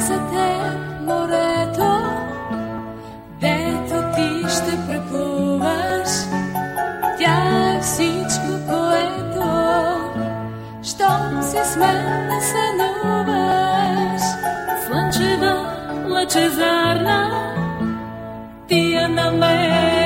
за теб морето, дето ти ще преплуваш. Тя е всичко, което, щом си с мен не сънуваш. Слънчева, лъчезарна, ти я намериш.